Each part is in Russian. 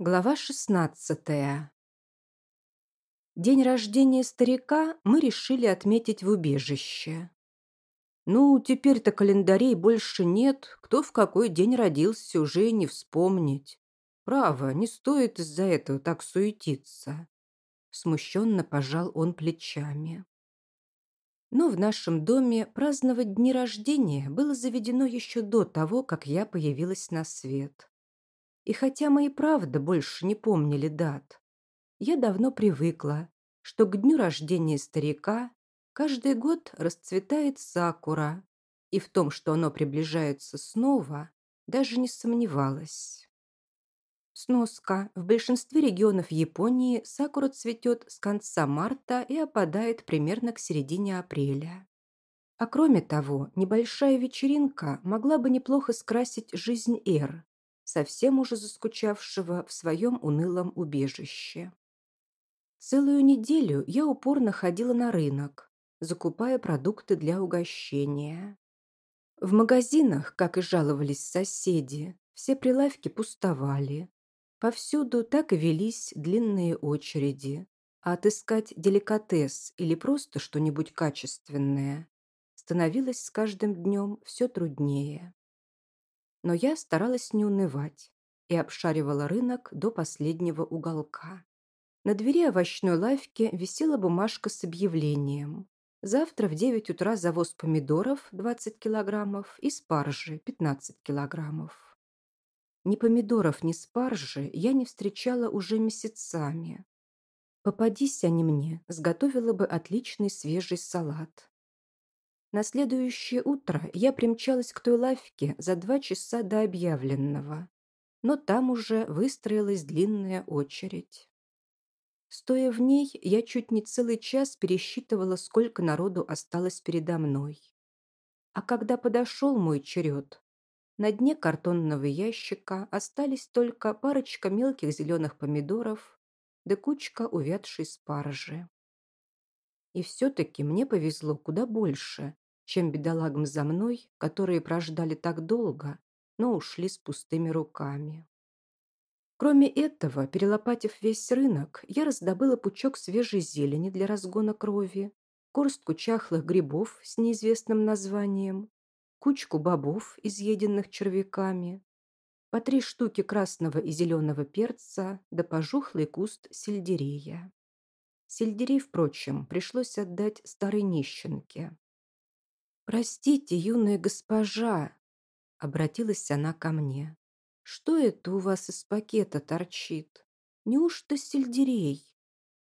Глава 16 День рождения старика мы решили отметить в убежище. Ну, теперь-то календарей больше нет, кто в какой день родился, уже не вспомнить. Право, не стоит из-за этого так суетиться. Смущенно пожал он плечами. Но в нашем доме праздновать дни рождения было заведено еще до того, как я появилась на свет. И хотя мы и правда больше не помнили дат, я давно привыкла, что к дню рождения старика каждый год расцветает сакура, и в том, что оно приближается снова, даже не сомневалась. Сноска. В большинстве регионов Японии сакура цветет с конца марта и опадает примерно к середине апреля. А кроме того, небольшая вечеринка могла бы неплохо скрасить жизнь Эр, совсем уже заскучавшего в своем унылом убежище. Целую неделю я упорно ходила на рынок, закупая продукты для угощения. В магазинах, как и жаловались соседи, все прилавки пустовали. Повсюду так и велись длинные очереди, а отыскать деликатес или просто что-нибудь качественное становилось с каждым днем все труднее но я старалась не унывать и обшаривала рынок до последнего уголка. На двери овощной лавки висела бумажка с объявлением. Завтра в 9 утра завоз помидоров 20 килограммов и спаржи 15 килограммов. Ни помидоров, ни спаржи я не встречала уже месяцами. Попадись они мне, сготовила бы отличный свежий салат. На следующее утро я примчалась к той лавке за два часа до объявленного, но там уже выстроилась длинная очередь. Стоя в ней, я чуть не целый час пересчитывала, сколько народу осталось передо мной. А когда подошел мой черед, на дне картонного ящика остались только парочка мелких зеленых помидоров да кучка увядшей спаржи. И все-таки мне повезло куда больше, чем бедолагам за мной, которые прождали так долго, но ушли с пустыми руками. Кроме этого, перелопатив весь рынок, я раздобыла пучок свежей зелени для разгона крови, горстку чахлых грибов с неизвестным названием, кучку бобов, изъеденных червяками, по три штуки красного и зеленого перца да пожухлый куст сельдерея. Сельдерей, впрочем, пришлось отдать старой нищенке. «Простите, юная госпожа», — обратилась она ко мне. «Что это у вас из пакета торчит? Неужто сельдерей?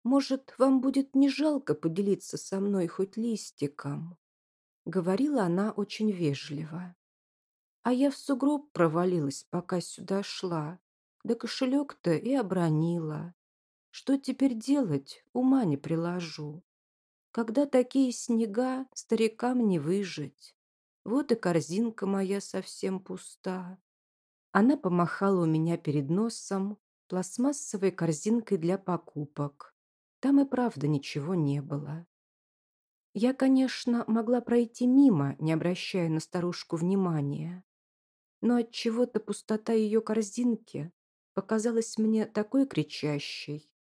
Может, вам будет не жалко поделиться со мной хоть листиком?» Говорила она очень вежливо. А я в сугроб провалилась, пока сюда шла. Да кошелек-то и обронила. Что теперь делать, ума не приложу. Когда такие снега, старикам не выжить. Вот и корзинка моя совсем пуста. Она помахала у меня перед носом пластмассовой корзинкой для покупок. Там и правда ничего не было. Я, конечно, могла пройти мимо, не обращая на старушку внимания. Но от чего то пустота ее корзинки показалась мне такой кричащей,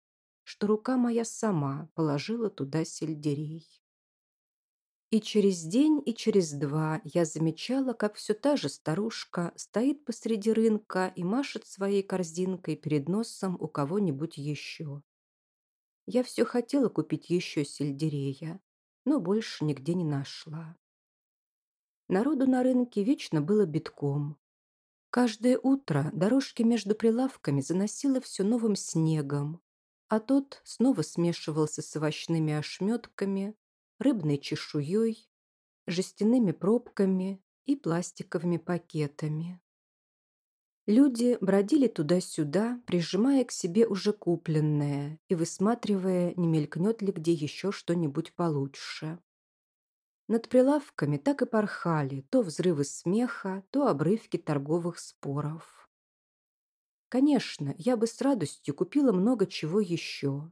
что рука моя сама положила туда сельдерей. И через день, и через два я замечала, как все та же старушка стоит посреди рынка и машет своей корзинкой перед носом у кого-нибудь еще. Я все хотела купить еще сельдерея, но больше нигде не нашла. Народу на рынке вечно было битком. Каждое утро дорожки между прилавками заносило все новым снегом, а тот снова смешивался с овощными ошметками, рыбной чешуей, жестяными пробками и пластиковыми пакетами. Люди бродили туда-сюда, прижимая к себе уже купленное и высматривая, не мелькнет ли где еще что-нибудь получше. Над прилавками так и порхали то взрывы смеха, то обрывки торговых споров. Конечно, я бы с радостью купила много чего еще.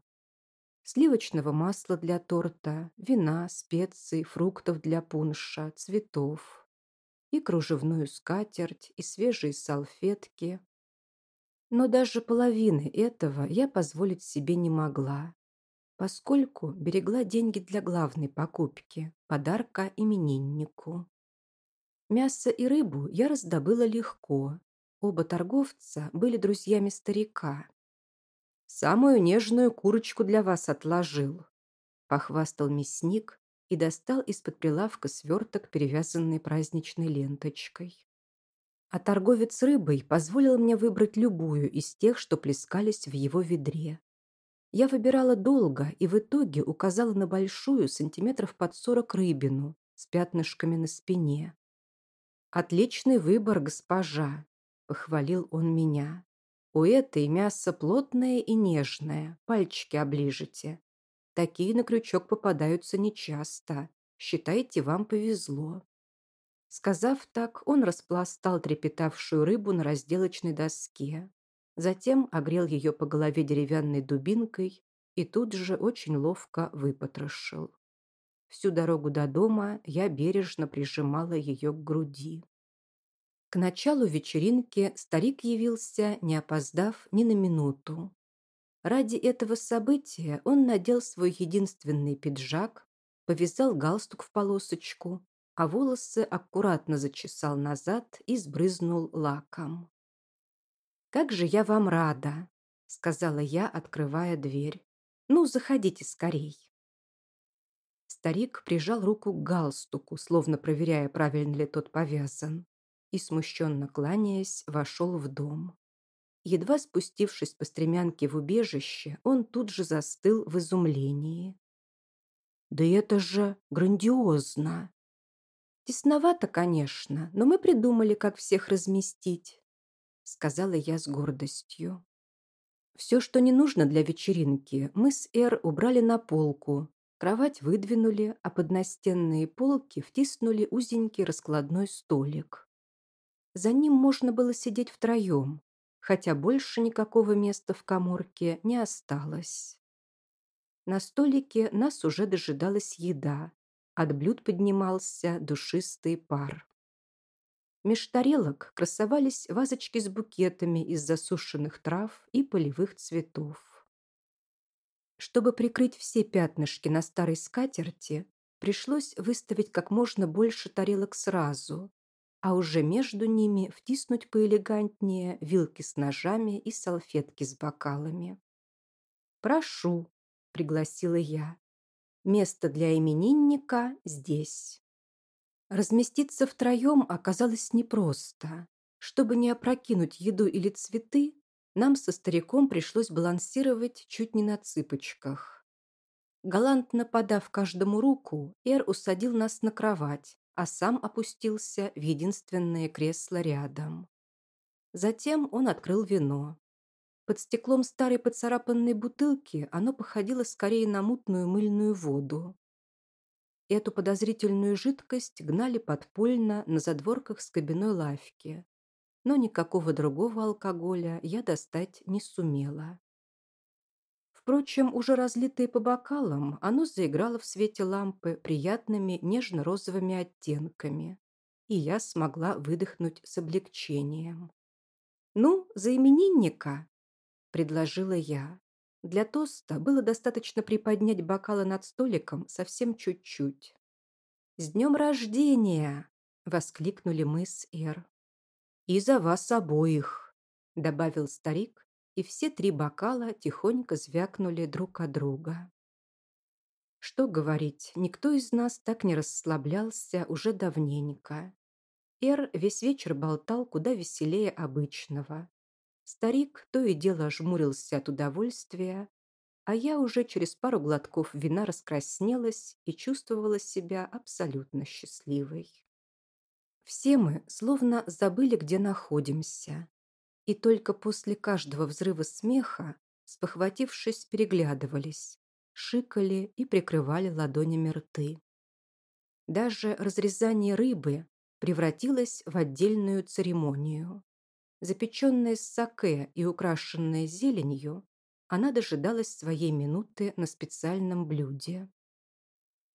Сливочного масла для торта, вина, специй, фруктов для пунша, цветов. И кружевную скатерть, и свежие салфетки. Но даже половины этого я позволить себе не могла, поскольку берегла деньги для главной покупки – подарка имениннику. Мясо и рыбу я раздобыла легко. Оба торговца были друзьями старика. «Самую нежную курочку для вас отложил», – похвастал мясник и достал из-под прилавка сверток, перевязанный праздничной ленточкой. А торговец рыбой позволил мне выбрать любую из тех, что плескались в его ведре. Я выбирала долго и в итоге указала на большую, сантиметров под сорок рыбину с пятнышками на спине. «Отличный выбор, госпожа», — похвалил он меня. «У этой мясо плотное и нежное, пальчики оближете. Такие на крючок попадаются нечасто. Считайте, вам повезло». Сказав так, он распластал трепетавшую рыбу на разделочной доске. Затем огрел ее по голове деревянной дубинкой и тут же очень ловко выпотрошил. Всю дорогу до дома я бережно прижимала ее к груди. К началу вечеринки старик явился, не опоздав ни на минуту. Ради этого события он надел свой единственный пиджак, повязал галстук в полосочку а волосы аккуратно зачесал назад и сбрызнул лаком. «Как же я вам рада!» — сказала я, открывая дверь. «Ну, заходите скорей!» Старик прижал руку к галстуку, словно проверяя, правильно ли тот повязан, и, смущенно кланяясь, вошел в дом. Едва спустившись по стремянке в убежище, он тут же застыл в изумлении. «Да это же грандиозно!» «Тесновато, конечно, но мы придумали, как всех разместить», сказала я с гордостью. Все, что не нужно для вечеринки, мы с Эр убрали на полку, кровать выдвинули, а под настенные полки втиснули узенький раскладной столик. За ним можно было сидеть втроем, хотя больше никакого места в коморке не осталось. На столике нас уже дожидалась еда, от блюд поднимался душистый пар. Меж тарелок красовались вазочки с букетами из засушенных трав и полевых цветов. Чтобы прикрыть все пятнышки на старой скатерти, пришлось выставить как можно больше тарелок сразу, а уже между ними втиснуть поэлегантнее вилки с ножами и салфетки с бокалами. «Прошу», — пригласила я. Место для именинника здесь. Разместиться втроем оказалось непросто. Чтобы не опрокинуть еду или цветы, нам со стариком пришлось балансировать чуть не на цыпочках. Галантно подав каждому руку, Эр усадил нас на кровать, а сам опустился в единственное кресло рядом. Затем он открыл вино. Под стеклом старой поцарапанной бутылки оно походило скорее на мутную мыльную воду. Эту подозрительную жидкость гнали подпольно на задворках скобяной лавки, но никакого другого алкоголя я достать не сумела. Впрочем, уже разлитое по бокалам, оно заиграло в свете лампы приятными нежно-розовыми оттенками, и я смогла выдохнуть с облегчением. «Ну, за именинника!» предложила я. Для тоста было достаточно приподнять бокалы над столиком совсем чуть-чуть. «С днем рождения!» – воскликнули мы с Эр. «И за вас обоих!» – добавил старик, и все три бокала тихонько звякнули друг от друга. Что говорить, никто из нас так не расслаблялся уже давненько. Эр весь вечер болтал куда веселее обычного. Старик то и дело жмурился от удовольствия, а я уже через пару глотков вина раскраснелась и чувствовала себя абсолютно счастливой. Все мы словно забыли, где находимся, и только после каждого взрыва смеха, спохватившись, переглядывались, шикали и прикрывали ладонями рты. Даже разрезание рыбы превратилось в отдельную церемонию. Запеченная с саке и украшенная зеленью, она дожидалась своей минуты на специальном блюде.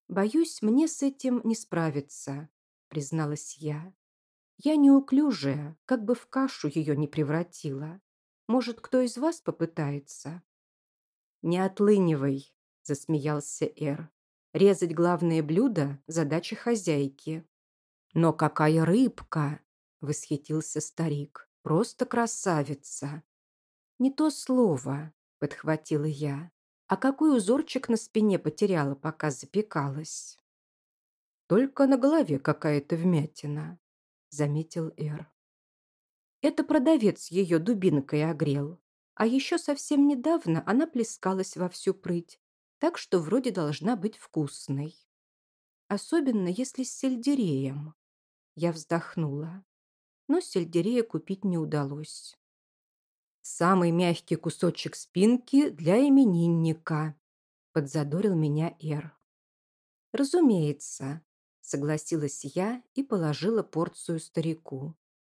«Боюсь, мне с этим не справиться», — призналась я. «Я неуклюжая, как бы в кашу ее не превратила. Может, кто из вас попытается?» «Не отлынивай», – засмеялся Эр. «Резать главное блюдо – задача хозяйки». «Но какая рыбка!» – восхитился старик. «Просто красавица!» «Не то слово», – подхватила я. «А какой узорчик на спине потеряла, пока запекалась?» «Только на голове какая-то вмятина», – заметил Эр. Это продавец ее дубинкой огрел. А еще совсем недавно она плескалась во всю прыть, так что вроде должна быть вкусной. Особенно если с сельдереем. Я вздохнула. Но сельдерея купить не удалось. «Самый мягкий кусочек спинки для именинника», – подзадорил меня Эр. «Разумеется», – согласилась я и положила порцию старику.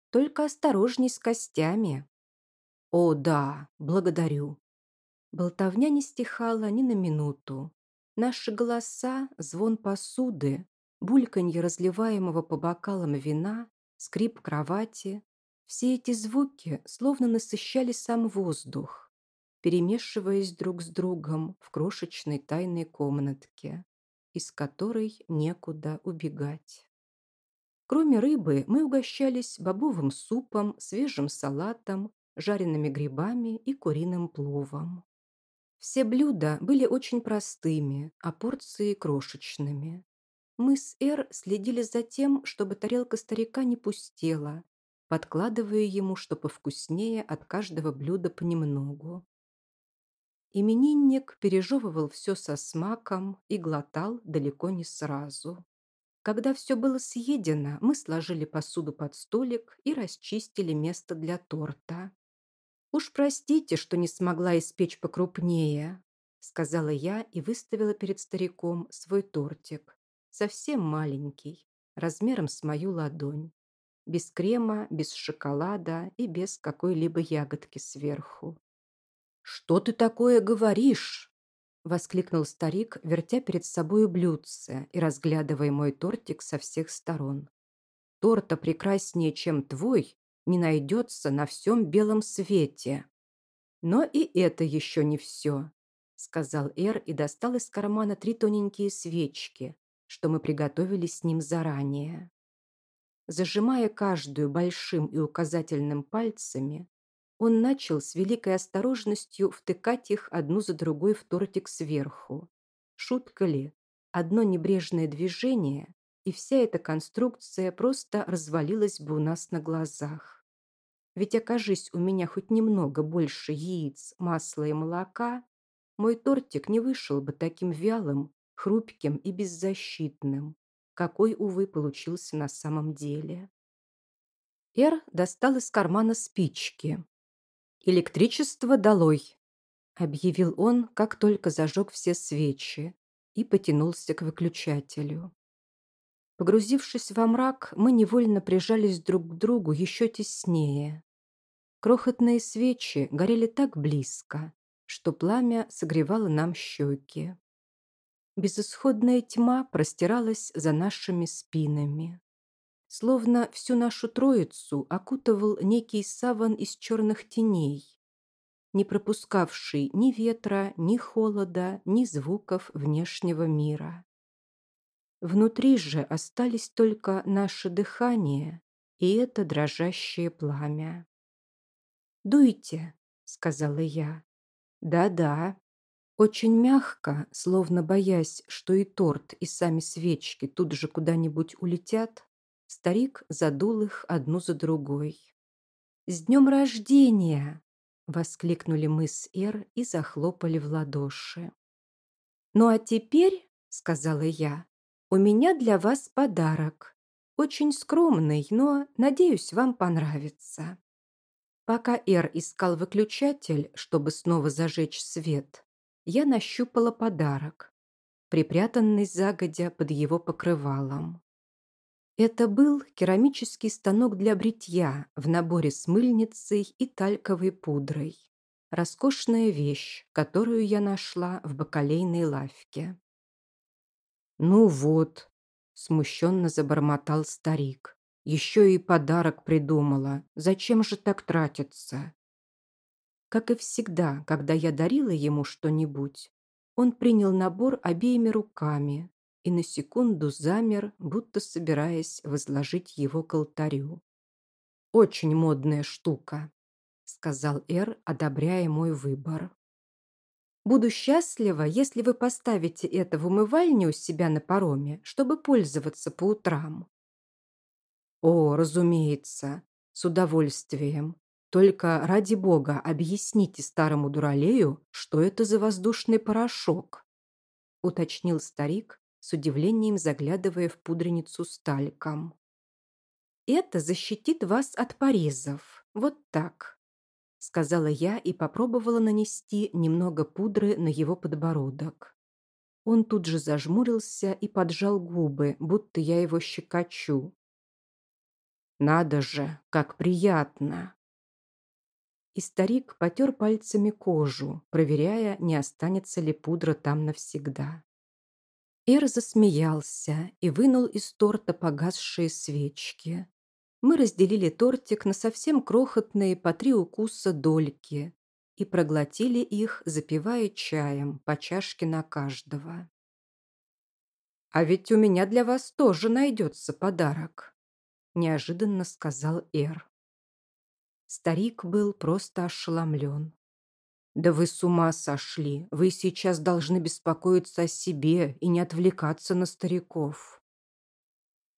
«Только осторожней с костями». «О, да, благодарю». Болтовня не стихала ни на минуту. Наши голоса, звон посуды, бульканье разливаемого по бокалам вина, скрип кровати – все эти звуки словно насыщали сам воздух, перемешиваясь друг с другом в крошечной тайной комнатке, из которой некуда убегать. Кроме рыбы мы угощались бобовым супом, свежим салатом, жареными грибами и куриным пловом. Все блюда были очень простыми, а порции крошечными. Мы с Эр следили за тем, чтобы тарелка старика не пустела, подкладывая ему, что повкуснее, от каждого блюда понемногу. Именинник пережевывал все со смаком и глотал далеко не сразу. Когда все было съедено, мы сложили посуду под столик и расчистили место для торта. «Уж простите, что не смогла испечь покрупнее», сказала я и выставила перед стариком свой тортик. Совсем маленький, размером с мою ладонь. Без крема, без шоколада и без какой-либо ягодки сверху. «Что ты такое говоришь?» Воскликнул старик, вертя перед собой блюдце и разглядывая мой тортик со всех сторон. «Торта прекраснее, чем твой, не найдется на всем белом свете. Но и это еще не все, сказал Эр и достал из кармана три тоненькие свечки, что мы приготовили с ним заранее. Зажимая каждую большим и указательным пальцами, он начал с великой осторожностью втыкать их одну за другой в тортик сверху. Шутка ли? Одно небрежное движение, и вся эта конструкция просто развалилась бы у нас на глазах. Ведь окажись у меня хоть немного больше яиц, масла и молока, мой тортик не вышел бы таким вялым, хрупким и беззащитным, какой, увы, получился на самом деле. Эр достал из кармана спички. «Электричество долой!» – объявил он, как только зажег все свечи, и потянулся к выключателю. Погрузившись во мрак, мы невольно прижались друг к другу еще теснее. Крохотные свечи горели так близко, что пламя согревало нам щеки. Безысходная тьма простиралась за нашими спинами. Словно всю нашу троицу окутывал некий саван из черных теней, не пропускавший ни ветра, ни холода, ни звуков внешнего мира. Внутри же остались только наше дыхание и это дрожащее пламя. «Дуйте», — сказала я. «Да-да». Очень мягко, словно боясь, что и торт, и сами свечки тут же куда-нибудь улетят, старик задул их одну за другой. «С днем рождения!» — воскликнули мы с Эр и захлопали в ладоши. «Ну а теперь, — сказала я, у меня для вас подарок. Очень скромный, но, надеюсь, вам понравится. Пока Эр искал выключатель, чтобы снова зажечь свет, я нащупала подарок, припрятанный загодя под его покрывалом. Это был керамический станок для бритья в наборе с мыльницей и тальковой пудрой. Роскошная вещь, которую я нашла в бакалейной лавке. «Ну вот», – смущенно забормотал старик. «Еще и подарок придумала. Зачем же так тратиться?» Как и всегда, когда я дарила ему что-нибудь, он принял набор обеими руками и на секунду замер, будто собираясь возложить его к алтарю. «Очень модная штука», — сказал Эр, одобряя мой выбор. «Буду счастлива, если вы поставите это в умывальне у себя на пароме, чтобы пользоваться по утрам». «О, разумеется, с удовольствием. Только ради бога объясните старому дуралею, что это за воздушный порошок», — уточнил старик, с удивлением заглядывая в пудреницу с. «Это защитит вас от порезов. Вот так», — сказала я и попробовала нанести немного пудры на его подбородок. Он тут же зажмурился и поджал губы, будто я его щекочу. «Надо же, как приятно!» И старик потер пальцами кожу, проверяя, не останется ли пудра там навсегда. Эр засмеялся и вынул из торта погасшие свечки. Мы разделили тортик на совсем крохотные по три укуса дольки и проглотили их, запивая чаем по чашке на каждого. «А ведь у меня для вас тоже найдется подарок», – неожиданно сказал Эр. Старик был просто ошеломлен. «Да вы с ума сошли! Вы сейчас должны беспокоиться о себе и не отвлекаться на стариков.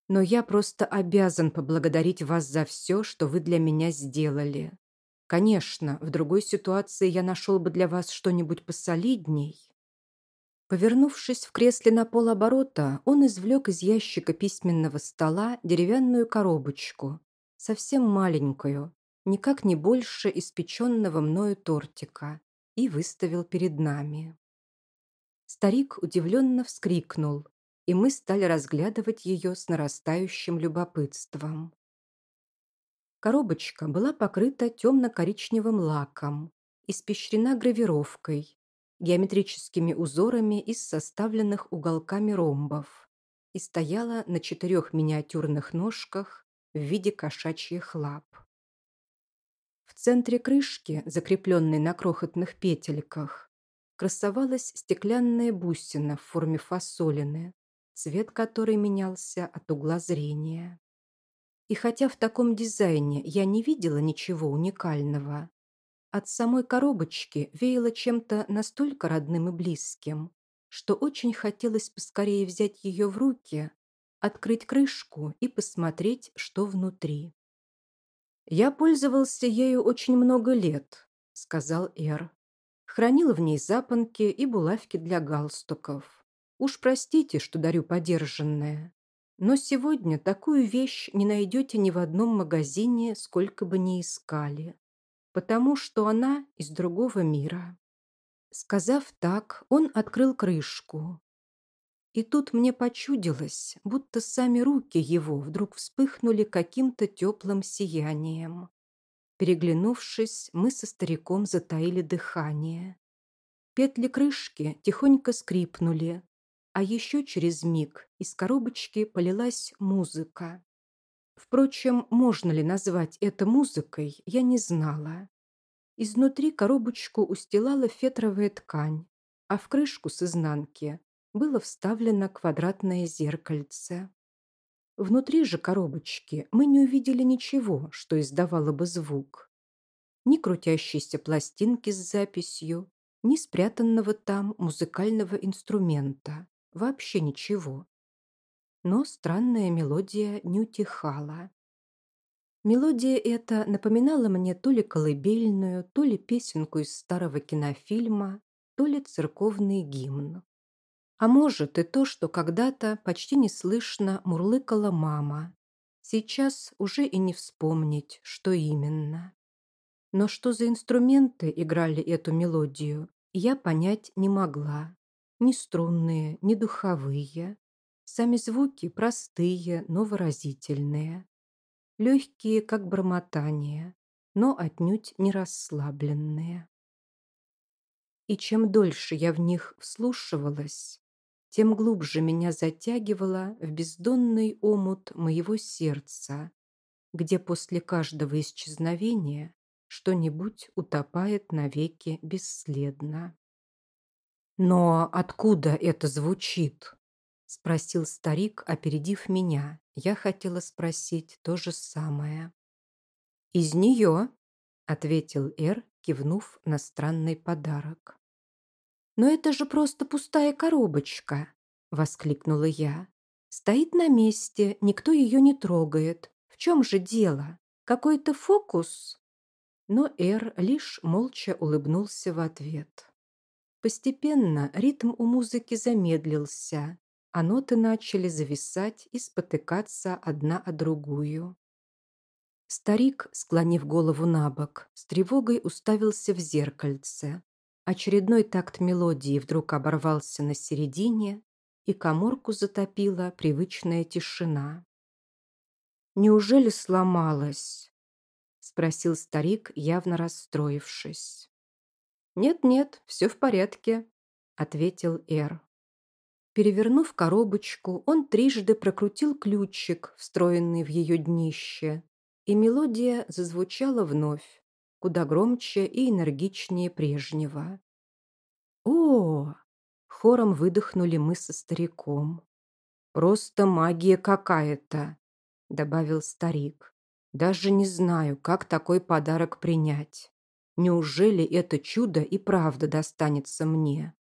Но я просто обязан поблагодарить вас за все, что вы для меня сделали. Конечно, в другой ситуации я нашел бы для вас что-нибудь посолидней». Повернувшись в кресле на полоборота, он извлек из ящика письменного стола деревянную коробочку, совсем маленькую, никак не больше испеченного мною тортика, и выставил перед нами. Старик удивленно вскрикнул, и мы стали разглядывать ее с нарастающим любопытством. Коробочка была покрыта темно-коричневым лаком, испещрена гравировкой, геометрическими узорами из составленных уголками ромбов и стояла на четырех миниатюрных ножках в виде кошачьих лап. Центре крышки, закрепленной на крохотных петельках, красовалась стеклянная бусина в форме фасолины, цвет которой менялся от угла зрения. И хотя в таком дизайне я не видела ничего уникального, от самой коробочки веяло чем-то настолько родным и близким, что очень хотелось поскорее взять ее в руки, открыть крышку и посмотреть, что внутри. «Я пользовался ею очень много лет», — сказал Эр. «Хранил в ней запонки и булавки для галстуков. Уж простите, что дарю подержанное. Но сегодня такую вещь не найдете ни в одном магазине, сколько бы ни искали. Потому что она из другого мира». Сказав так, он открыл крышку, и тут мне почудилось, будто сами руки его вдруг вспыхнули каким-то теплым сиянием. Переглянувшись, мы со стариком затаили дыхание. Петли крышки тихонько скрипнули, а еще через миг из коробочки полилась музыка. Впрочем, можно ли назвать это музыкой, я не знала. Изнутри коробочку устилала фетровая ткань, а в крышку с изнанки было вставлено квадратное зеркальце. Внутри же коробочки мы не увидели ничего, что издавало бы звук. Ни крутящейся пластинки с записью, ни спрятанного там музыкального инструмента. Вообще ничего. Но странная мелодия не утихала. Мелодия эта напоминала мне то ли колыбельную, то ли песенку из старого кинофильма, то ли церковный гимн. А может и то, что когда-то почти неслышно мурлыкала мама. Сейчас уже и не вспомнить, что именно. Но что за инструменты играли эту мелодию, я понять не могла. Ни струнные, ни духовые. Сами звуки простые, но выразительные. Легкие, как бормотание, но отнюдь не расслабленные. И чем дольше я в них вслушивалась, тем глубже меня затягивало в бездонный омут моего сердца, где после каждого исчезновения что-нибудь утопает навеки бесследно. «Но откуда это звучит?» — спросил старик, опередив меня. Я хотела спросить то же самое. «Из нее», — ответил Эр, кивнув на странный подарок. «Но это же просто пустая коробочка!» — воскликнула я. «Стоит на месте, никто ее не трогает. В чем же дело? Какой-то фокус?» Но Эр лишь молча улыбнулся в ответ. Постепенно ритм у музыки замедлился, а ноты начали зависать и спотыкаться одна о другую. Старик, склонив голову на бок, с тревогой уставился в зеркальце. Очередной такт мелодии вдруг оборвался на середине, и коморку затопила привычная тишина. «Неужели сломалась?» — спросил старик, явно расстроившись. «Нет-нет, все в порядке», — ответил Эр. Перевернув коробочку, он трижды прокрутил ключик, встроенный в ее днище, и мелодия зазвучала вновь, куда громче и энергичнее прежнего. «О!» — хором выдохнули мы со стариком. «Просто магия какая-то!» — добавил старик. «Даже не знаю, как такой подарок принять. Неужели это чудо и правда достанется мне?»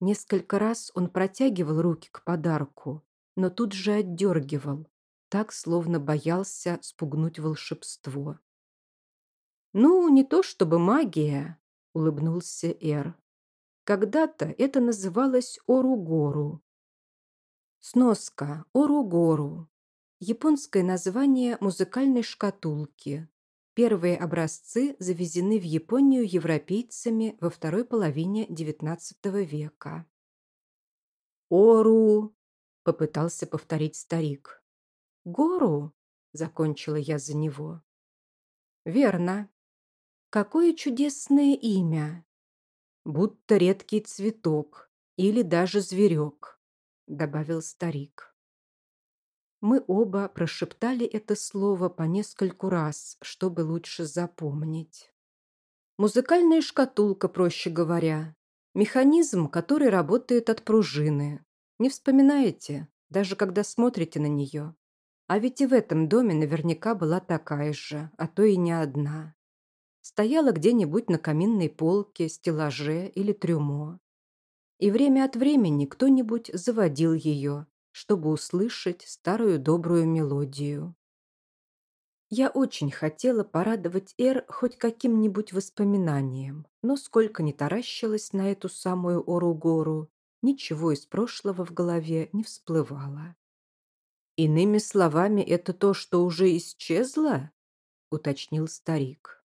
Несколько раз он протягивал руки к подарку, но тут же отдергивал, так, словно боялся спугнуть волшебство. «Ну, не то чтобы магия», — улыбнулся Эр. «Когда-то это называлось Оругору». Сноска Оругору. Японское название музыкальной шкатулки. Первые образцы завезены в Японию европейцами во второй половине XIX века. «Ору!» — попытался повторить старик. «Гору?» — закончила я за него. «Верно. Какое чудесное имя! Будто редкий цветок или даже зверек», — добавил старик. Мы оба прошептали это слово по нескольку раз, чтобы лучше запомнить. Музыкальная шкатулка, проще говоря. Механизм, который работает от пружины. Не вспоминаете, даже когда смотрите на нее. А ведь и в этом доме наверняка была такая же, а то и не одна. Стояла где-нибудь на каминной полке, стеллаже или трюмо. И время от времени кто-нибудь заводил ее, чтобы услышать старую добрую мелодию. Я очень хотела порадовать Эр хоть каким-нибудь воспоминанием, но сколько ни таращилась на эту самую Ору-гору, ничего из прошлого в голове не всплывало. «Иными словами, это то, что уже исчезло?» — уточнил старик.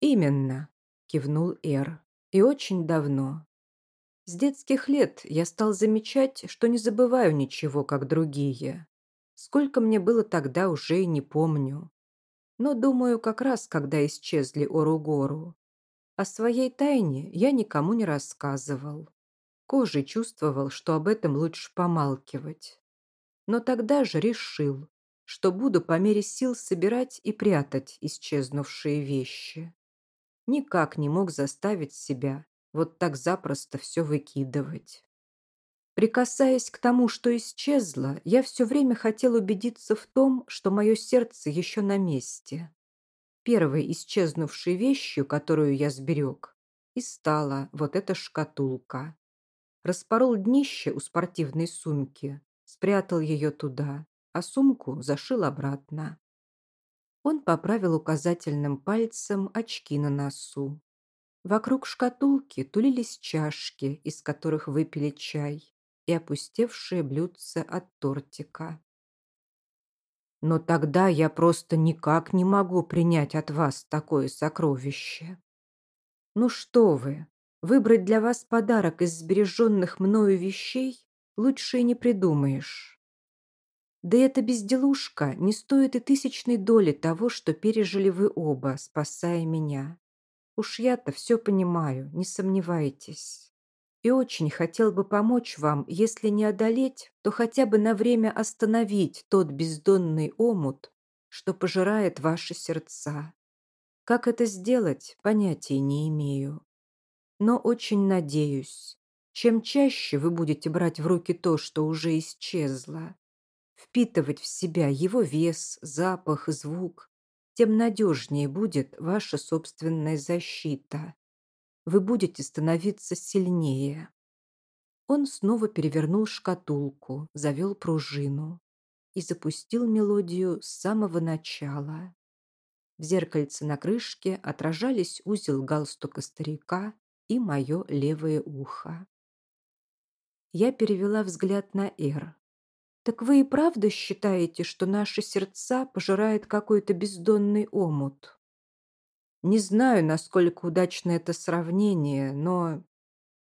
«Именно», — кивнул Эр. «И очень давно. С детских лет я стал замечать, что не забываю ничего, как другие. Сколько мне было тогда, уже и не помню. Но думаю, как раз, когда исчезли Оругору. О своей тайне я никому не рассказывал. Кожей чувствовал, что об этом лучше помалкивать. Но тогда же решил, что буду по мере сил собирать и прятать исчезнувшие вещи. Никак не мог заставить себя вот так запросто все выкидывать. Прикасаясь к тому, что исчезло, я все время хотел убедиться в том, что мое сердце еще на месте. Первой исчезнувшей вещью, которую я сберег, и стала вот эта шкатулка. Распорол днище у спортивной сумки, спрятал ее туда, а сумку зашил обратно. Он поправил указательным пальцем очки на носу. Вокруг шкатулки тулились чашки, из которых выпили чай, и опустевшие блюдца от тортика. Но тогда я просто никак не могу принять от вас такое сокровище. Ну что вы, выбрать для вас подарок из сбереженных мною вещей лучше и не придумаешь. Да эта безделушка не стоит и тысячной доли того, что пережили вы оба, спасая меня. Уж я-то все понимаю, не сомневайтесь. И очень хотел бы помочь вам, если не одолеть, то хотя бы на время остановить тот бездонный омут, что пожирает ваши сердца. Как это сделать, понятия не имею. Но очень надеюсь, чем чаще вы будете брать в руки то, что уже исчезло, впитывать в себя его вес, запах, звук, тем надежнее будет ваша собственная защита. Вы будете становиться сильнее. Он снова перевернул шкатулку, завел пружину и запустил мелодию с самого начала. В зеркальце на крышке отражались узел галстука старика и мое левое ухо. Я перевела взгляд на Эр. «Так вы и правда считаете, что наши сердца пожирает какой-то бездонный омут?» «Не знаю, насколько удачно это сравнение, но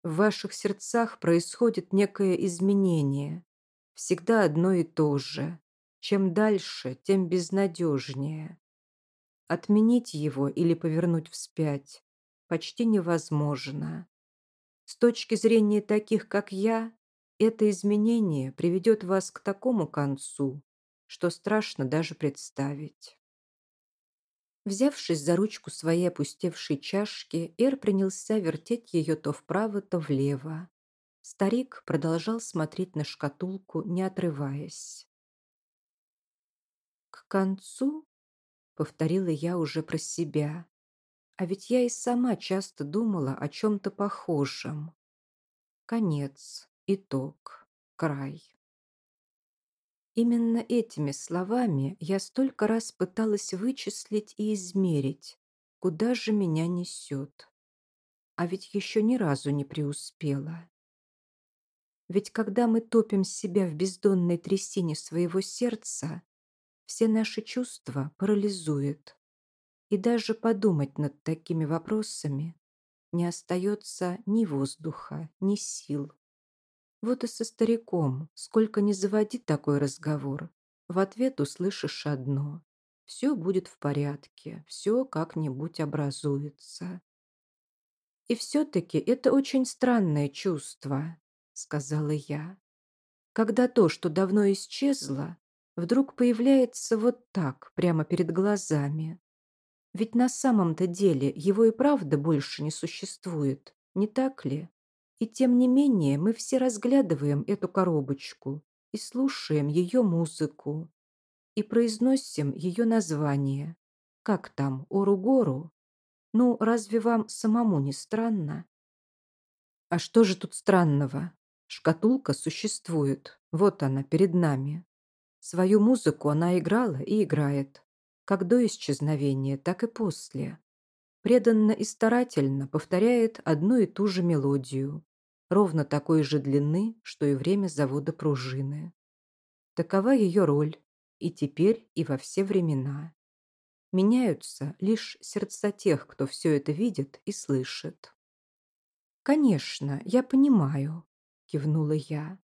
в ваших сердцах происходит некое изменение. Всегда одно и то же. Чем дальше, тем безнадежнее. Отменить его или повернуть вспять почти невозможно. С точки зрения таких, как я, это изменение приведет вас к такому концу, что страшно даже представить. Взявшись за ручку своей опустевшей чашки, Эр принялся вертеть ее то вправо, то влево. Старик продолжал смотреть на шкатулку, не отрываясь. «К концу?» — повторила я уже про себя. А ведь я и сама часто думала о чем-то похожем. Конец, итог, край. Именно этими словами я столько раз пыталась вычислить и измерить, куда же меня несет. А ведь еще ни разу не преуспела. Ведь когда мы топим себя в бездонной трясине своего сердца, все наши чувства парализует. И даже подумать над такими вопросами не остается ни воздуха, ни сил. Вот и со стариком, сколько ни заводи такой разговор, в ответ услышишь одно. Все будет в порядке, все как-нибудь образуется. И все-таки это очень странное чувство, сказала я. Когда то, что давно исчезло, вдруг появляется вот так, прямо перед глазами. Ведь на самом-то деле его и правда больше не существует, не так ли? И тем не менее мы все разглядываем эту коробочку и слушаем ее музыку, и произносим ее название. Как там, Ору-Гору? Ну, разве вам самому не странно? А что же тут странного? Шкатулка существует, вот она, перед нами. Свою музыку она играла и играет, как до исчезновения, так и после преданно и старательно повторяет одну и ту же мелодию, ровно такой же длины, что и время завода пружины. Такова ее роль и теперь, и во все времена. Меняются лишь сердца тех, кто все это видит и слышит. «Конечно, я понимаю», — кивнула я.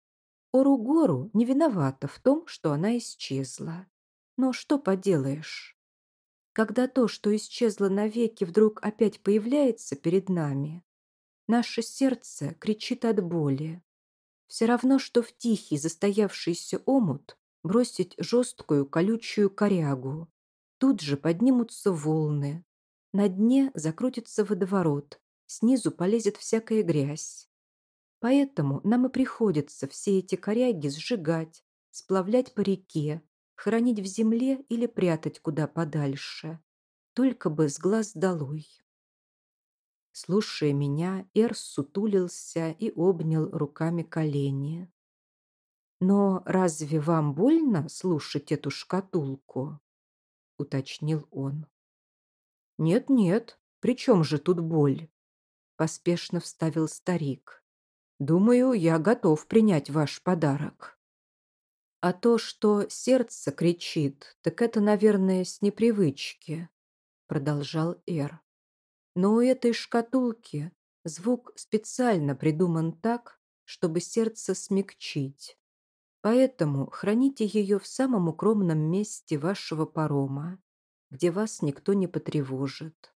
Ору-гору не виновата в том, что она исчезла. Но что поделаешь? Когда то, что исчезло навеки, вдруг опять появляется перед нами, наше сердце кричит от боли. Все равно, что в тихий застоявшийся омут бросить жесткую колючую корягу. Тут же поднимутся волны. На дне закрутится водоворот, снизу полезет всякая грязь. Поэтому нам и приходится все эти коряги сжигать, сплавлять по реке, хранить в земле или прятать куда подальше. Только бы с глаз долой. Слушая меня, Эр сутулился и обнял руками колени. «Но разве вам больно слушать эту шкатулку?» — уточнил он. «Нет-нет, при чем же тут боль?» — поспешно вставил старик. «Думаю, я готов принять ваш подарок». А то, что сердце кричит, так это, наверное, с непривычки, продолжал Эр. Но у этой шкатулки звук специально придуман так, чтобы сердце смягчить. Поэтому храните ее в самом укромном месте вашего парома, где вас никто не потревожит.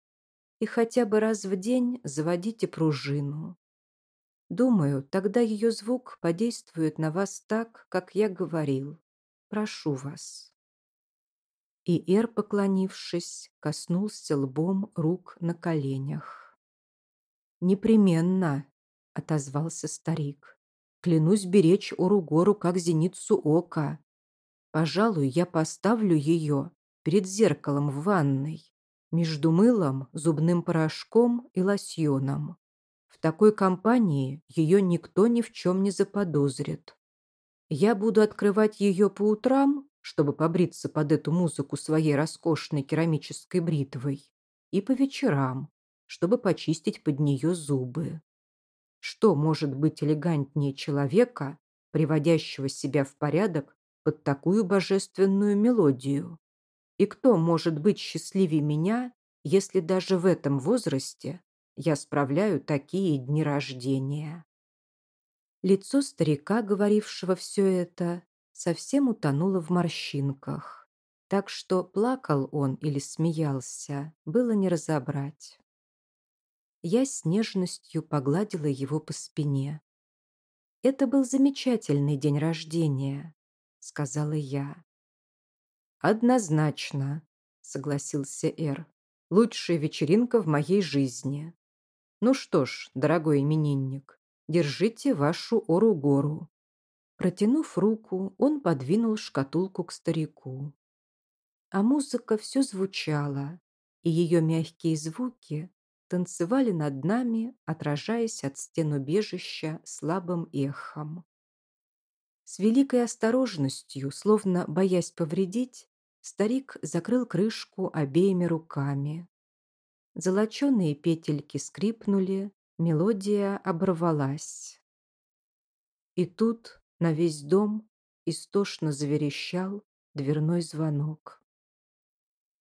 И хотя бы раз в день заводите пружину. Думаю, тогда ее звук подействует на вас так, как я говорил. Прошу вас. И Эр, поклонившись, коснулся лбом рук на коленях. «Непременно», — отозвался старик. «Клянусь беречь Оругору как зеницу ока. Пожалуй, я поставлю ее перед зеркалом в ванной, между мылом, зубным порошком и лосьоном. В такой компании ее никто ни в чем не заподозрит. Я буду открывать ее по утрам, чтобы побриться под эту музыку своей роскошной керамической бритвой, и по вечерам, чтобы почистить под нее зубы. Что может быть элегантнее человека, приводящего себя в порядок под такую божественную мелодию? И кто может быть счастливее меня, если даже в этом возрасте я справляю такие дни рождения? Лицо старика, говорившего все это, совсем утонуло в морщинках, так что плакал он или смеялся, было не разобрать. Я с нежностью погладила его по спине. «Это был замечательный день рождения», — сказала я. «Однозначно», — согласился Эр. «Лучшая вечеринка в моей жизни. Ну что ж, дорогой именинник, держите вашу ору-гору». Протянув руку, он подвинул шкатулку к старику. А музыка все звучала, и ее мягкие звуки танцевали над нами, отражаясь от стен убежища слабым эхом. С великой осторожностью, словно боясь повредить, Старик закрыл крышку обеими руками. Золоченые петельки скрипнули, мелодия оборвалась. И тут на весь дом истошно заверещал дверной звонок.